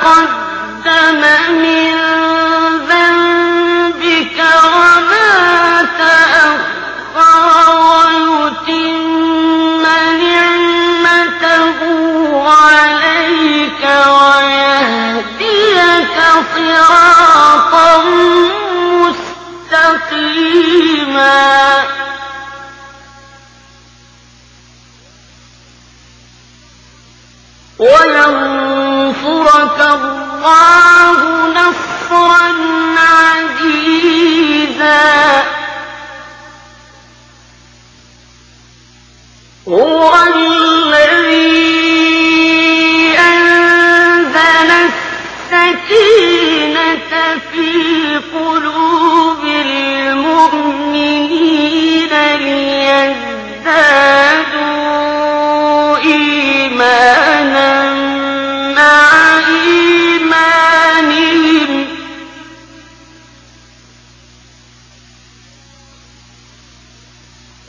تقدم من ذنبك وما تأخر ويتم نعمته عليك ويهديك صراطا مستقيما. وينصرك الله نصرا عزيزا. هو الذي أنزل السكينة في قلوب المؤمنين ليزدادوا إيمانا.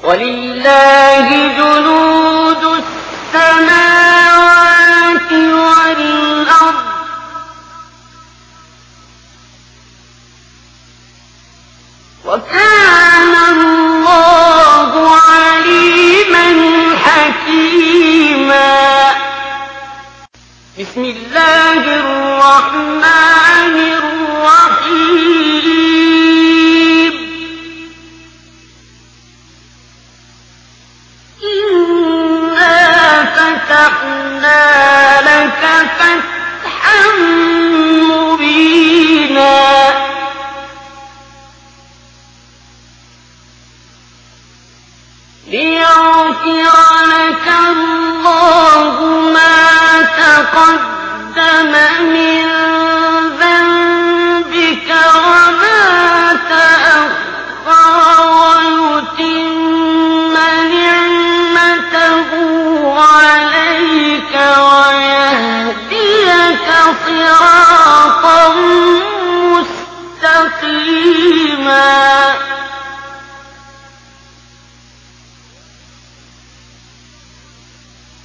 ولله جنود السماوات والأرض. وكان الله عليما حكيما. بسم الله الرحمن الرحيم. ليغفر لك الله ما تقدم من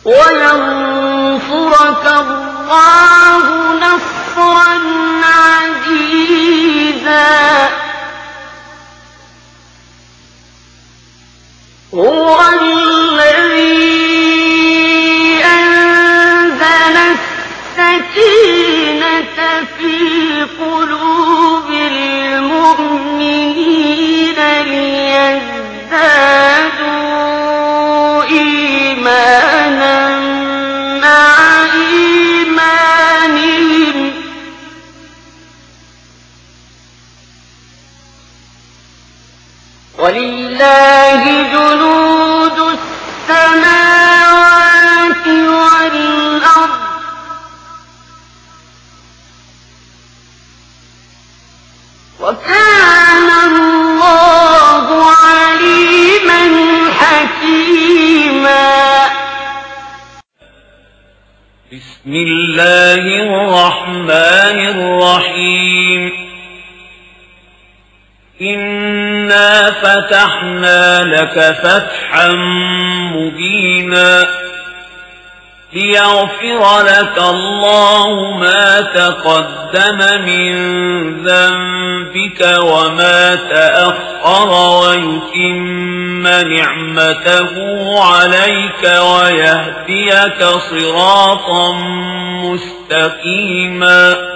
وينصرك الله نصرا عزيزا. هو الذي أنزل السكينة في قلوب ولله جنود السماوات والأرض. وكان الله عليما حكيما. بسم الله الرحمن الرحيم. إنا فتحنا لك فتحا مبينا ليغفر لك الله ما تقدم من ذنبك وما تأخر ويتم نعمته عليك ويهديك صراطا مستقيما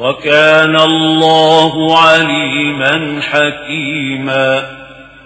وكان الله عليما حكيما